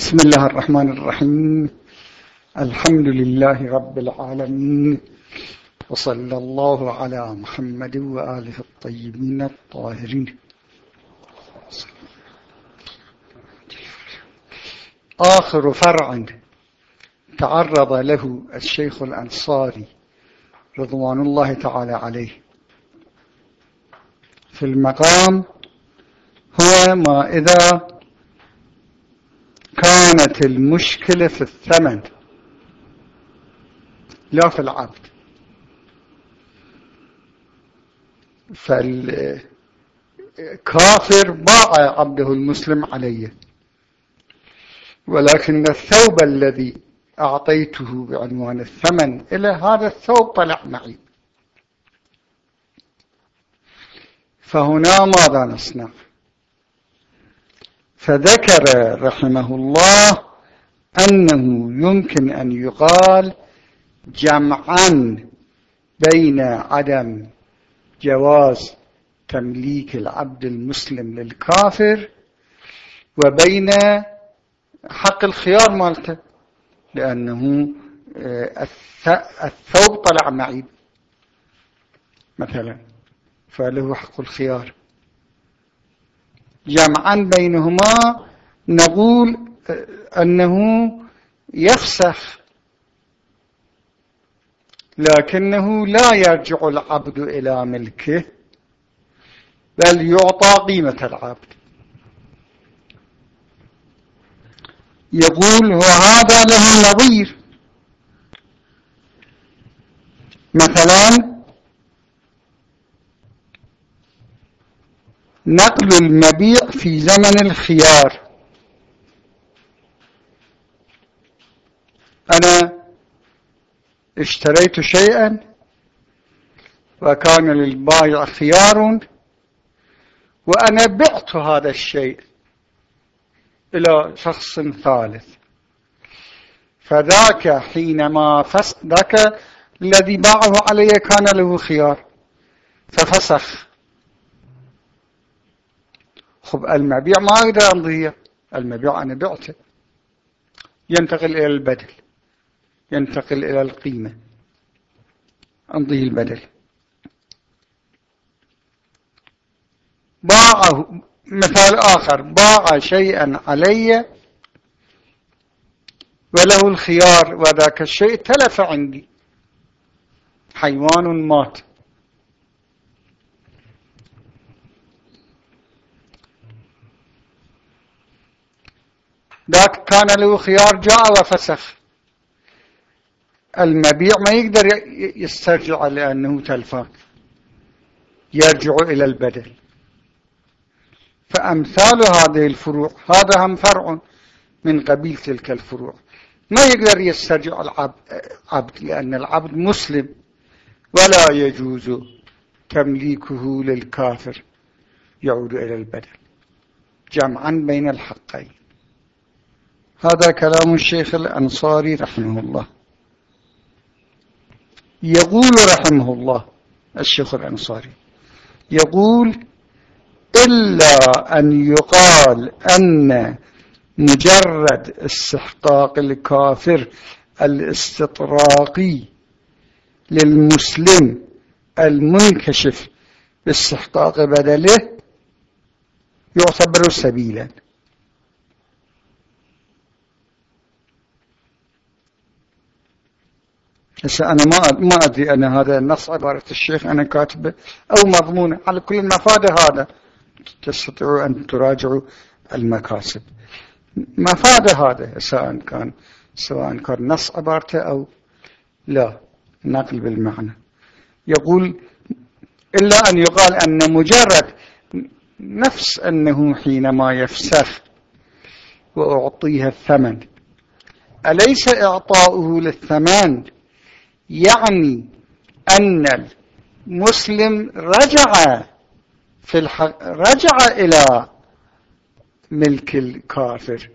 بسم الله الرحمن الرحيم. الحمد لله رب العالمين. وصلى الله على محمد وآله الطيبين الطاهرين. آخر فرع تعرض له الشيخ الأنصاري رضوان الله تعالى عليه. في المقام هو ما إذا كانت المشكلة في الثمن لا في العبد فالكافر باع عبده المسلم عليه ولكن الثوب الذي أعطيته بعنوان الثمن إلى هذا الثوب طلع معي. فهنا ماذا نصنع؟ فذكر رحمه الله أنه يمكن أن يقال جمعا بين عدم جواز تمليك العبد المسلم للكافر وبين حق الخيار مالته لأنه آه، الثوب طلع معيب مثلا فله حق الخيار. جمعا بينهما نقول أنه يفسخ لكنه لا يرجع العبد إلى ملكه بل يعطى قيمة العبد. يقول وهذا له نظير. مثلا نقل المبيع في زمن الخيار. أنا اشتريت شيئا وكان للبائع خيار وأنا بعت هذا الشيء إلى شخص ثالث. فذاك حينما فس ذاك الذي باعه علي كان له خيار. ففسخ. خب المبيع ما أقدر أمضيه المبيع أنا بعته. ينتقل إلى البدل. ينتقل إلى القيمة. أمضيه البدل. باعه. مثال آخر. باع شيئا علي وله الخيار. وذاك الشيء تلف عندي. حيوان مات. ذاك كان له خيار جاء وفسخ. المبيع ما يقدر يسترجع لأنه تلفان يرجع إلى البدل. فأمثال هذه الفروع هذا هم فرع من قبيل تلك الفروع. ما يقدر يسترجع العبد لأن العبد مسلم. ولا يجوز تمليكه للكافر. يعود إلى البدل. جمعا بين الحقين. هذا كلام الشيخ الأنصاري رحمه الله. يقول رحمه الله الشيخ الأنصاري يقول إلا أن يقال أن مجرد استحقاق الكافر الاستطراقي للمسلم المنكشف باستحقاق بدله يعتبر سبيلا. هسه أنا ما ما أدري أنا هذا النص عبارة الشيخ أنا كاتبه أو مضمونه على كل المفاد هذا تستطيعوا أن تراجعوا المكاسب. مفاد هذا سواء كان سواء كان نص عبارته أو لا نقل بالمعنى. يقول إلا أن يقال أن مجرد نفس أنه حينما يفسخ وأعطيها الثمن. أليس إعطاؤه للثمن؟ يعني أن المسلم رجع في الحق رجع إلى ملك الكافر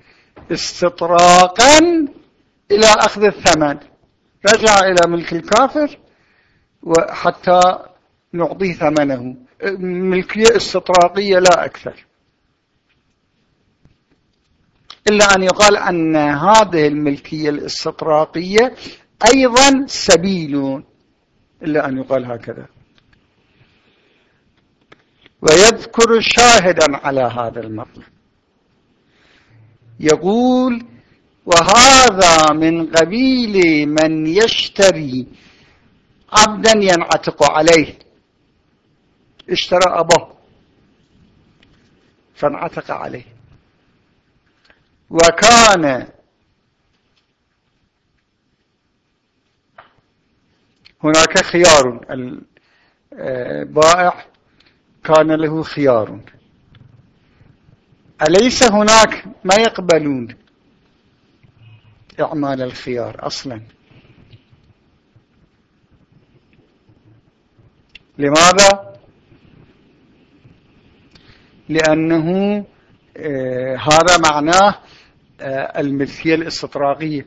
استطراقا إلى أخذ الثمن. رجع إلى ملك الكافر وحتى نعطيه ثمنه. ملكية استطراقية لا أكثر. إلا أن يقال أن هذه الملكية الاستطراقية أيضا سبيل إلا أن يقال هكذا. ويذكر شاهدا على هذا المطلب يقول وهذا من قبيل من يشتري عبدا ينعتق عليه. اشترى أباه فانعتق عليه. وكان هناك خيار. البائع كان له خيار. أليس هناك ما يقبلون إعمال الخيار أصلا؟ لماذا؟ لأنه آه هذا معناه آه الملكية الاستطراقية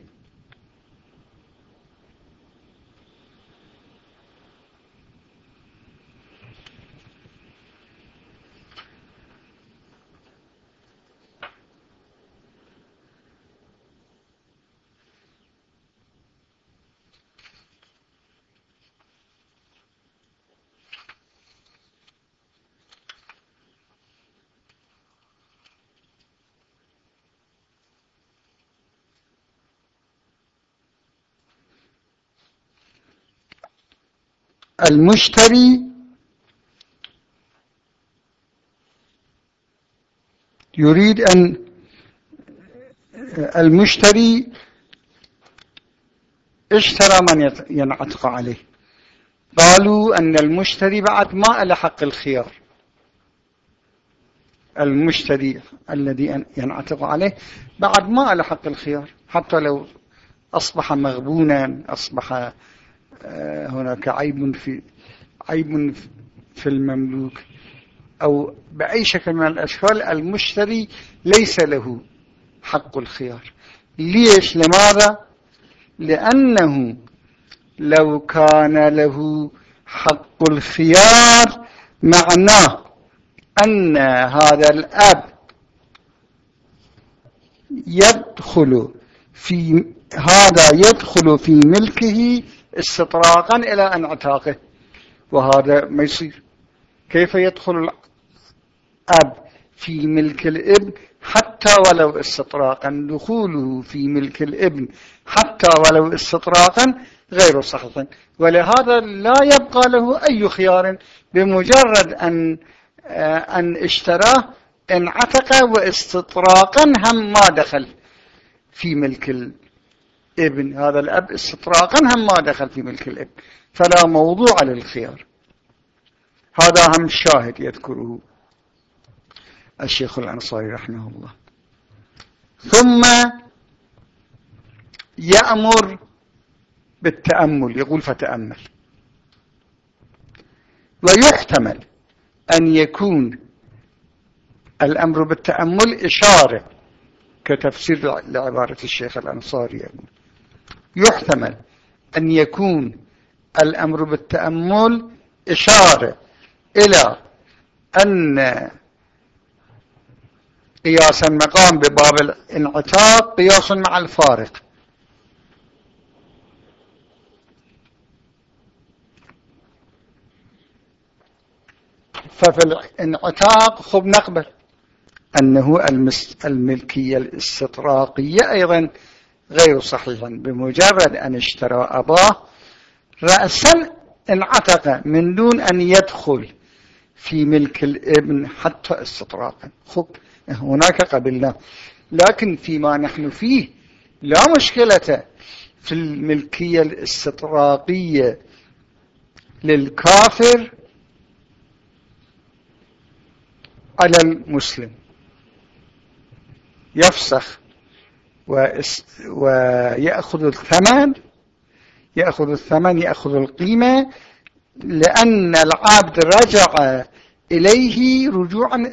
المشتري يريد أن المشتري اشترى من ينعتق عليه. قالوا أن المشتري بعد ما له حق الخيار. المشتري الذي ينعتق عليه بعد ما له حق الخيار. حتى لو أصبح مغبونا أصبح هناك عيب في عيب في المملوك أو بأي شكل من الأشكال المشتري ليس له حق الخيار. ليش؟ لماذا؟ لأنه لو كان له حق الخيار معناه أن هذا الأب يدخل في هذا يدخل في ملكه استطراقا إلى أن أعتاقه. وهذا ما يصير. كيف يدخل الأب في ملك الإبن حتى ولو استطراقا؟ دخوله في ملك الإبن حتى ولو استطراقا غير صحيح. ولهذا لا يبقى له أي خيار بمجرد أن, أن اشتراه انعتق واستطراقا هم ما دخل في ملك الابن ابن هذا الأب استطراقا هم ما دخل في ملك الابن فلا موضوع للخيار. هذا هم شاهد يذكره الشيخ الأنصاري رحمه الله. ثم يأمر بالتأمل يقول فتأمل. ويحتمل أن يكون الأمر بالتأمل إشارة كتفسير لعبارة الشيخ الأنصاري يقول. يحتمل أن يكون الأمر بالتأمل إشارة إلى أن قياس المقام بباب الانعتاق قياس مع الفارق. ففي الانعتاق خب نقبل أنه الملكية الاستطراقية أيضا غير صحيح. بمجرد أن اشترى أباه رأسا انعتق من دون أن يدخل في ملك الابن حتى استطراقا. خب هناك قبلنا لكن فيما نحن فيه لا مشكلة في الملكية الاستطراقية للكافر على المسلم. يفسخ. ويأخذ الثمن يأخذ الثمن يأخذ القيمة لأن العبد رجع إليه رجوعا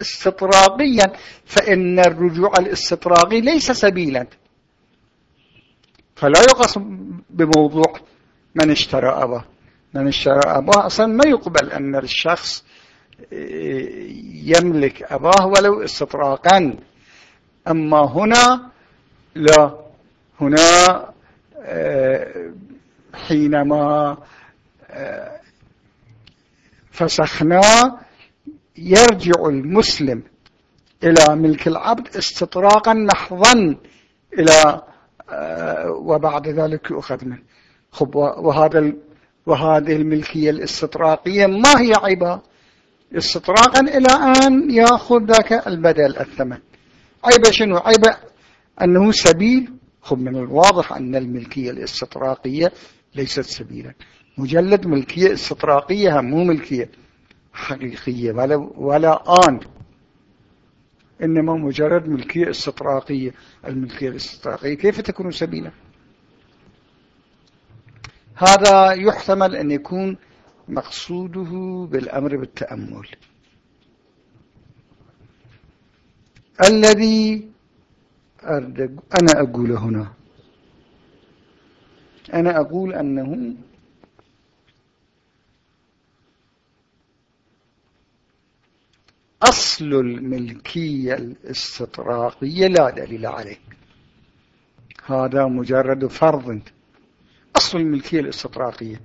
استطراقيا فإن الرجوع الاستطراقي ليس سبيلا. فلا يقص بموضوع من اشترى أباه. من اشترى أباه أصلا ما يقبل أن الشخص يملك أباه ولو استطراقا. أما هنا لا. هنا آه، حينما آه، فسخنا يرجع المسلم إلى ملك العبد استطراقا محضا إلى آه، وبعد ذلك يؤخذ منه. خب وهذا وهذه الملكية الاستطراقية ما هي عيبة استطراقا إلى أن يأخذ ذاك البدل الثمن. عيبة شنو؟ عيبة أنه سبيل خب من الواضح أن الملكية الاستطراقية ليست سبيلا. مجلد ملكية استطراقية مو ملكية حقيقية ولا, ولا آن. إنما مجرد ملكية استطراقية. الملكية الاستطراقية كيف تكون سبيلا؟ هذا يحتمل أن يكون مقصوده بالأمر بالتأمل. الذي أنا أقول هنا. أنا أقول أنه أصل الملكية الاستطراقية لا دليل عليه. هذا مجرد فرض. أصل الملكية الاستطراقية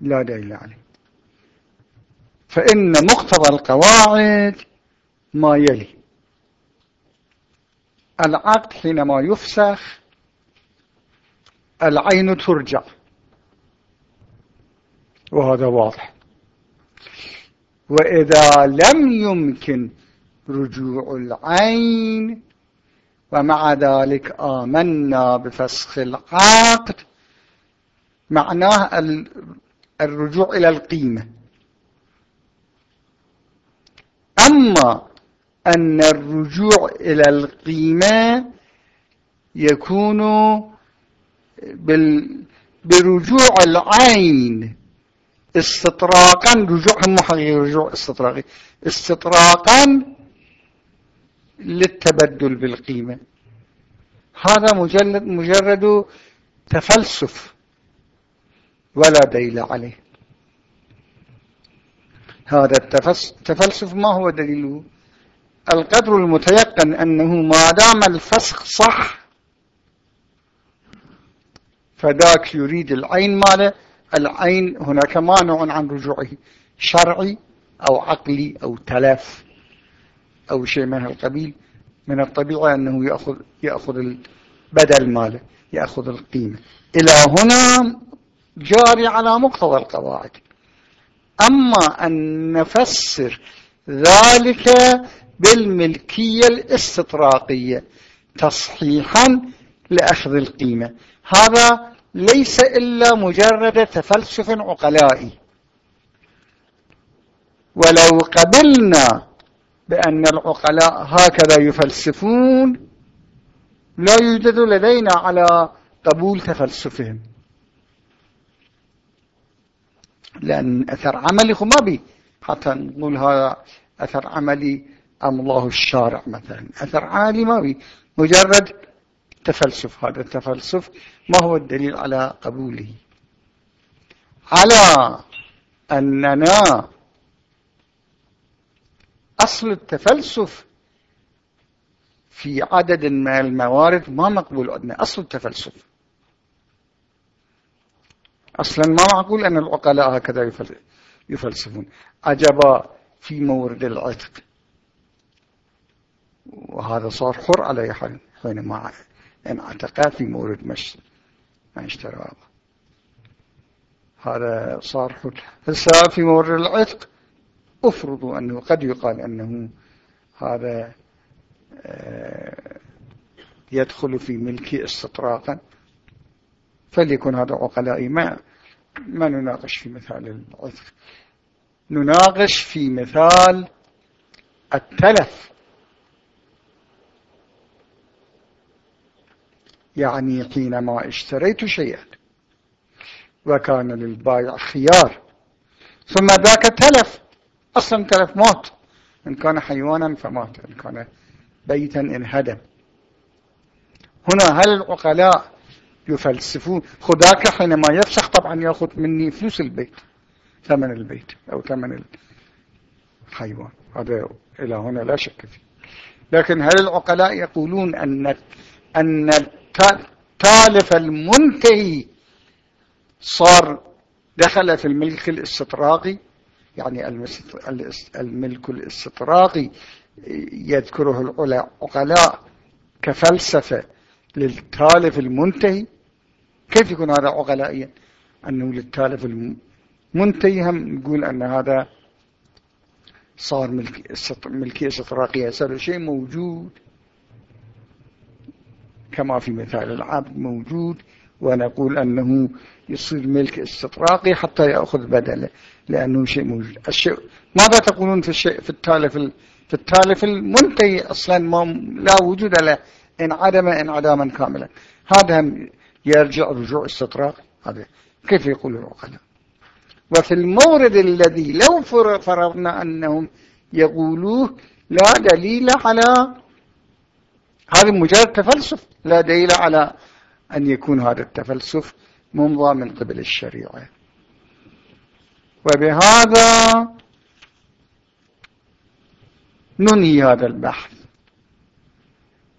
لا دليل عليه. فإن مقتضى القواعد ما يلي. العقد حينما يفسخ العين ترجع وهذا واضح. وإذا لم يمكن رجوع العين ومع ذلك آمنا بفسخ العقد معناه الرجوع إلى القيمة. أما أن الرجوع إلى القيمة يكون برجوع العين استطراقا رجوع هم حقيقي رجوع استطراقي استطراقا للتبدل بالقيمة. هذا مجرد, مجرد تفلسف ولا دليل عليه. هذا التفلسف ما هو دليله؟ القدر المتيقن أنه ما دام الفسخ صح فذاك يريد العين ماله. العين هناك مانع عن رجوعه شرعي أو عقلي أو تلف أو شيء من القبيل من الطبيعة أنه يأخذ, يأخذ البدل ماله يأخذ القيمة. إلى هنا جاري على مقتضى القواعد. أما أن نفسر ذلك بالملكية الاستطراقية تصحيحا لأخذ القيمة. هذا ليس إلا مجرد تفلسف عقلائي. ولو قبلنا بأن العقلاء هكذا يفلسفون لا يوجد لدينا على قبول تفلسفهم. لأن أثر عملي ما بي. حتى نقول هذا أثر عملي الله الشارع مثلا. أثر عملي ما مجرد تفلسف. هذا التفلسف ما هو الدليل على قبوله. على أننا أصل التفلسف في عدد من الموارد ما مقبول عندنا. أصل التفلسف. أصلا ما معقول أن العقلاء هكذا يفلسفون. عجبا في مورد العتق. وهذا صار حر على حال حينما انعتق في مورد مش ما اشترى هذا صار حر هسه في مورد العتق افرضوا أنه قد يقال أنه هذا آه، يدخل في ملكي استطراقا. فليكن هذا عقلائي. ما ما نناقش في مثال العذر نناقش في مثال التلف. يعني حينما اشتريت شيئا وكان للبائع خيار. ثم ذاك تلف أصلا تلف موت. إن كان حيوانا فمات إن كان بيتا انهدم هنا هل العقلاء يفلسفون؟ خداك حينما يفسخ طبعا يأخذ مني فلوس البيت ثمن البيت أو ثمن الحيوان. هذا إلى هنا لا شك فيه. لكن هل العقلاء يقولون أن أن التالف المنتهي صار دخل في الملك الاستطراقي يعني الملك الاستطراقي يذكره العقلاء كفلسفة للتالف المنتهي. كيف يكون هذا عقلائيا؟ أنه للتالف المنتهي هم نقول أن هذا صار ملكية استطراقية. صار شيء موجود. كما في مثال العبد موجود ونقول أنه يصير ملك استطراقي حتى يأخذ بدله لأنه شيء موجود. الشيء ماذا تقولون في الشيء في التالف في التالف المنتهي أصلا؟ ما لا وجود له. انعدم انعداما كاملا. هذا يرجع رجوع استطراقي هذا كيف يقول العقلاء وفي المورد الذي لو فرضنا أنهم يقولوه لا دليل على هذا مجرد تفلسف لا دليل على أن يكون هذا التفلسف ممضى من قبل الشريعة. وبهذا ننهي هذا البحث.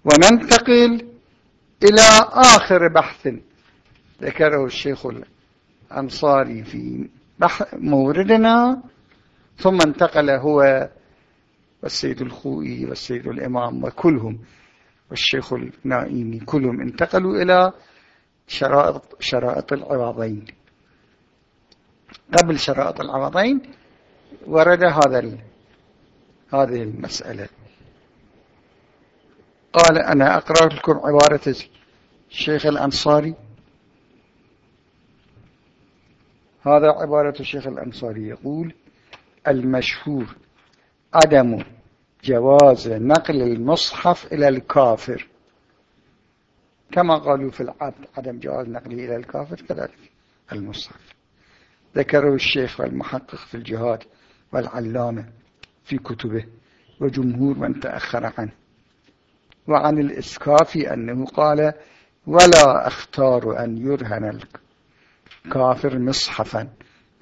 وننتقل إلى آخر بحث ذكره الشيخ الأنصاري في موردنا ثم انتقل هو والسيد الخوئي والسيد الإمام وكلهم. والشيخ النائمي كلهم انتقلوا إلى شرائط, شرائط العوضين. قبل شرائط العوضين ورد هذا هذه المسألة. قال أنا أقرأ لكم عبارة الشيخ الأنصاري. هذا عبارة الشيخ الأنصاري يقول المشهور عدم جواز نقل المصحف إلى الكافر. كما قالوا في العبد عدم جواز نقله إلى الكافر كذلك المصحف. ذكره الشيخ والمحقق في الجهاد والعلامة في كتبه وجمهور من تأخر عنه وعن الإسكافي أنه قال ولا أختار أن يرهن الكافر مصحفا.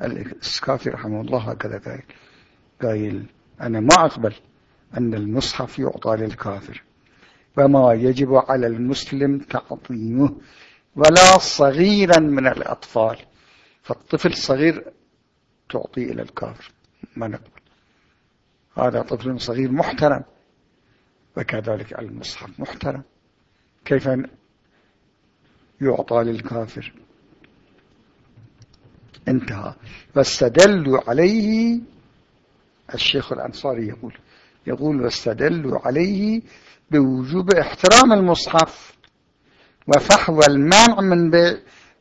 الإسكافي رحمه الله هكذا قايل أنا ما أقبل أن المصحف يعطى للكافر وما يجب على المسلم تعظيمه ولا صغيرا من الأطفال فالطفل صغير تعطي إلى الكافر. ما نقبل. هذا طفل صغير محترم وكذلك المصحف محترم. كيف يعطى للكافر؟ انتهى. واستدلوا عليه الشيخ الأنصاري يقول يقول واستدلوا عليه بوجوب احترام المصحف وفحوى المنع من بيع,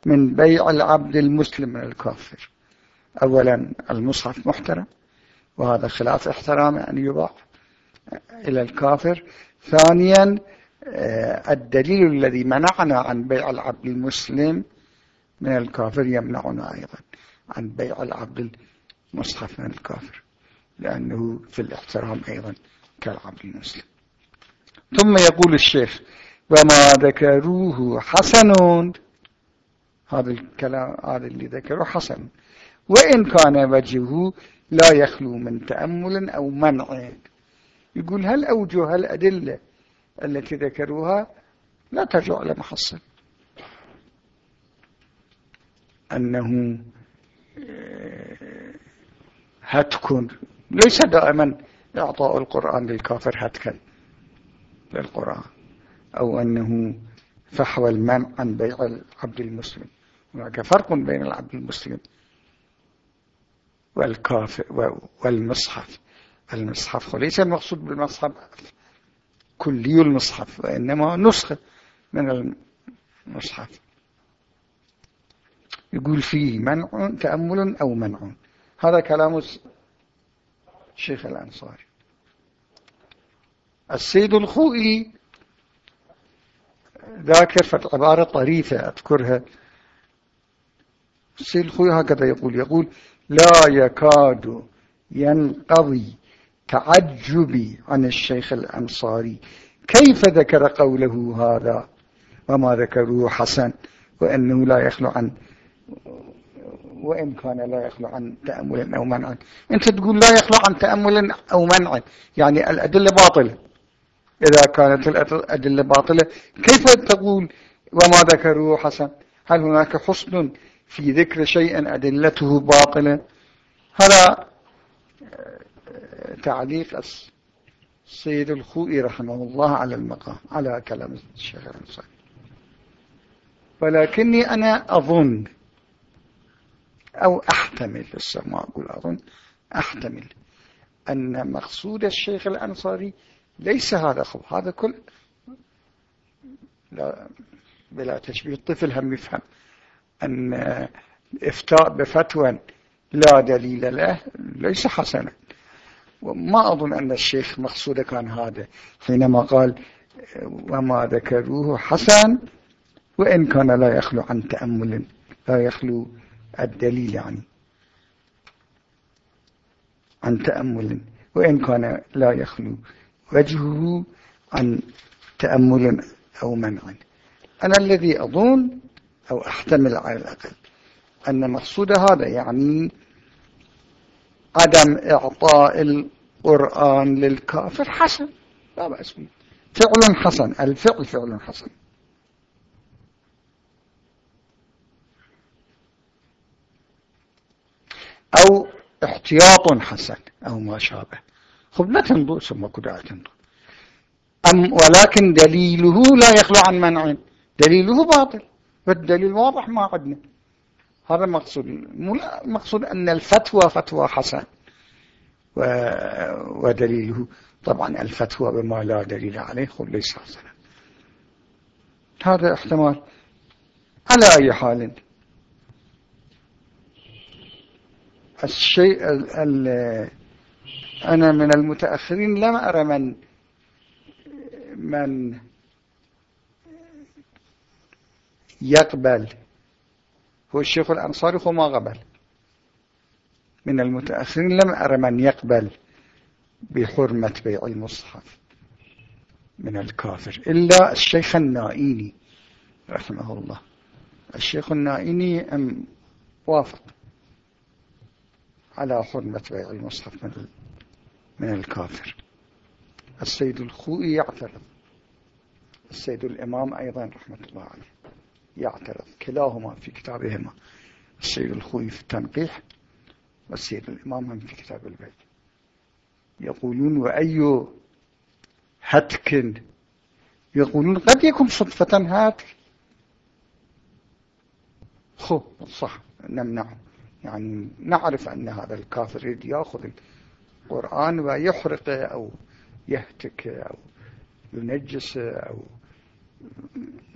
من بيع العبد المسلم من الكافر. أولا المصحف محترم وهذا خلاف احترام أن يباع إلى الكافر. ثانيا آه، الدليل الذي منعنا عن بيع العبد المسلم من الكافر يمنعنا أيضا عن بيع العبد المصحف من الكافر. لأنه في الاحترام أيضا كالعبد المسلم. ثم يقول الشيخ وما ذكروه حسن هذا الكلام هذا اللي ذكره حسن. وإن كان وجهه لا يخلو من تأمل أو منع. يقول هل أوجه الأدلة التي ذكروها لا ترجع إلى محصل أنه آه، هتكن ليس دائما إعطاء القرآن للكافر هتكا للقرآن أو أنه فحوى المنع عن بيع العبد المسلم. هناك فرق بين العبد المسلم والكافر والمصحف. المصحف وليس المقصود بالمصحف كلي المصحف وإنما نسخة من المصحف. يقول فيه منع تأمل أو منع. هذا كلام الشيخ الأنصاري. السيد الخوئي ذاكر في عبارة طريفة أذكرها. السيد الخوئي هكذا يقول يقول لا يكاد ينقضي تعجبي عن الشيخ الأنصاري. كيف ذكر قوله هذا؟ وما ذكروه حسن وأنه لا يخلو عن وإن كان لا يخلو عن تأمل أو منع. أنت تقول لا يخلو عن تأمل أو منع. يعني الأدلة باطلة. إذا كانت الأدلة باطلة كيف تقول وما ذكروا حسن؟ هل هناك حسن في ذكر شيء أدلته باطلة؟ هذا تعليق السيد الخوئي رحمه الله على المقام على كلام الشيخ الأنصاري. ولكني أنا أظن أو أحتمل ما أقول أظن أحتمل أن مقصود الشيخ الأنصاري ليس هذا خب هذا كل لا بلا تشبيه الطفل هم يفهم أن إفتاء بفتوى لا دليل له ليس حسنا. وما أظن أن الشيخ مقصود كان هذا حينما قال وما ذكروه حسن وإن كان لا يخلو عن تأمل لا يخلو الدليل يعني. عن تأمل وإن كان لا يخلو وجهه عن تأمل أو منع. أنا الذي أظن أو أحتمل على الأقل أن مقصود هذا يعني عدم إعطاء القرآن للكافر حسن. لا بأس به. فعل حسن الفعل فعل حسن. أو احتياط حسن أو ما شابه. خب لا تنظر ثم كدعة تنظر أم ولكن دليله لا يخلو عن منع. دليله باطل والدليل واضح ما عندنا هذا مقصود مقصود أن الفتوى فتوى حسن. ودليله. طبعا الفتوى بما لا دليل عليه خب ليس حسنا. هذا احتمال. على أي حال. الشيء أنا من المتأخرين لم أرى من من يقبل. هو الشيخ الأنصاري هو ما قبل. من المتأخرين لم أرى من يقبل بحرمة بيع المصحف من الكافر. إلا الشيخ النائيني رحمه الله. الشيخ النائيني وافق. على حرمة بيع المصحف من من الكافر. السيد الخوئي يعترض. السيد الإمام أيضا رحمة الله عليه يعترض. كلاهما في كتابهما. السيد الخوئي في التنقيح والسيد الإمام في كتاب البيت. يقولون وأي هتك يقولون قد يكون صدفة هاتك. خو صح. نمنعه. يعني نعرف أن هذا الكافر يأخذ القرآن ويحرقه أو يهتك أو ينجسه أو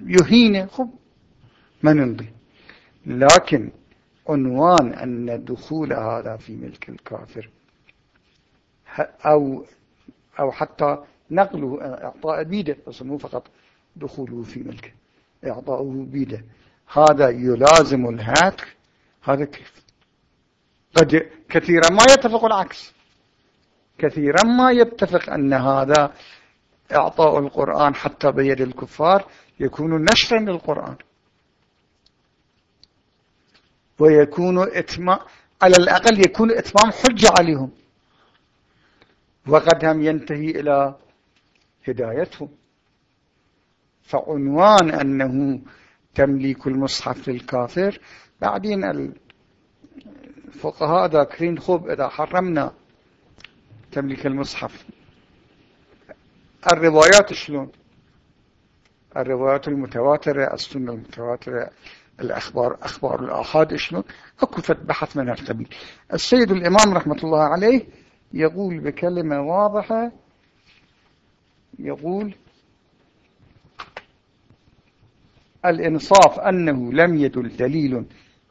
يهينه خب ما نمضي لكن عنوان أن دخول هذا في ملك الكافر أو أو حتى نقله إعطاء بيده بس مو فقط دخوله في ملكه إعطاؤه بيده. هذا يلازم الهاتك هذا كيف؟ قد كثيرا ما يتفق العكس. كثيرا ما يتفق أن هذا إعطاء القرآن حتى بيد الكفار يكون نشرا للقرآن. ويكون إتمام على الأقل يكون إتمام حجة عليهم. وقد هم ينتهي إلى هدايتهم. فعنوان أنه تمليك المصحف للكافر بعدين الفقهاء ذاكرين خب إذا حرمنا تمليك المصحف. الروايات شلون؟ الروايات المتواترة السنة المتواترة الأخبار أخبار الآحاد شلون؟ أكفت بحث من القبيل. السيد الإمام رحمة الله عليه يقول بكلمة واضحة يقول الإنصاف أنه لم يدل دليل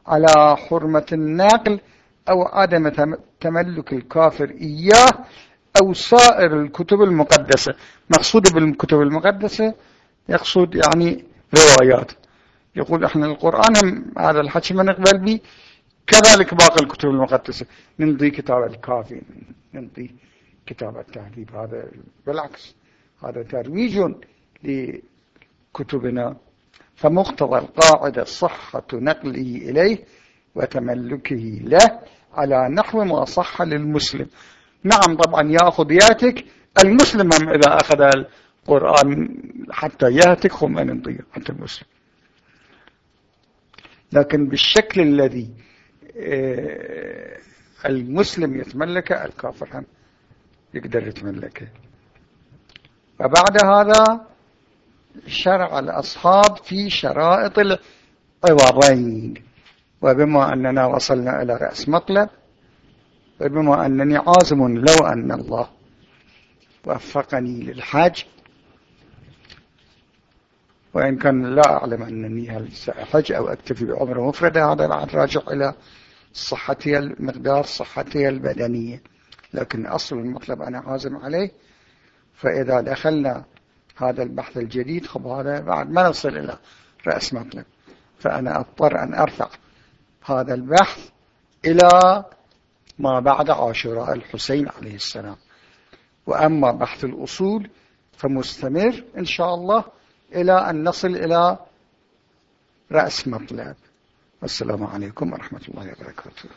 على حرمة الناقل أو عدم تملك الكافر إياه أو سائر الكتب المقدسة. مقصود بالكتب المقدسة يقصد يعني روايات. يقول إحنا القرآن هذا الحكي ما نقبل به كذلك باقي الكتب المقدسة. نمضي كتاب الكافي نمضي كتاب التهذيب. هذا بالعكس هذا ترويج لكتبنا. فمقتضى القاعدة صحة نقله إليه وتملكه له على نحو ما صح للمسلم. نعم طبعا يأخذ ياتك المسلم إذا أخذ قرآن حتى يهتك خمين نضيع حتى المسلم. لكن بالشكل الذي آه، المسلم يتملكه الكافر هم يقدر يتملكه وبعد هذا شرع الأصحاب في شرائط العوارين وبما أننا وصلنا إلى رأس مطلب وبما أنني عازم لو أن الله وفقني للحج وإن كان لا أعلم أنني هل سأحج أو أكتفي بعمر مفردة هذا راجع إلى صحتي المقدار صحتي البدنية. لكن أصل المطلب أنا عازم عليه. فإذا دخلنا هذا البحث الجديد خب هذا بعد ما نصل إلى رأس مطلب فأنا أضطر أن أرفع هذا البحث إلى ما بعد عاشوراء الحسين عليه السلام. وأما بحث الأصول فمستمر إن شاء الله إلى أن نصل إلى رأس مطلب. والسلام عليكم ورحمة الله وبركاته.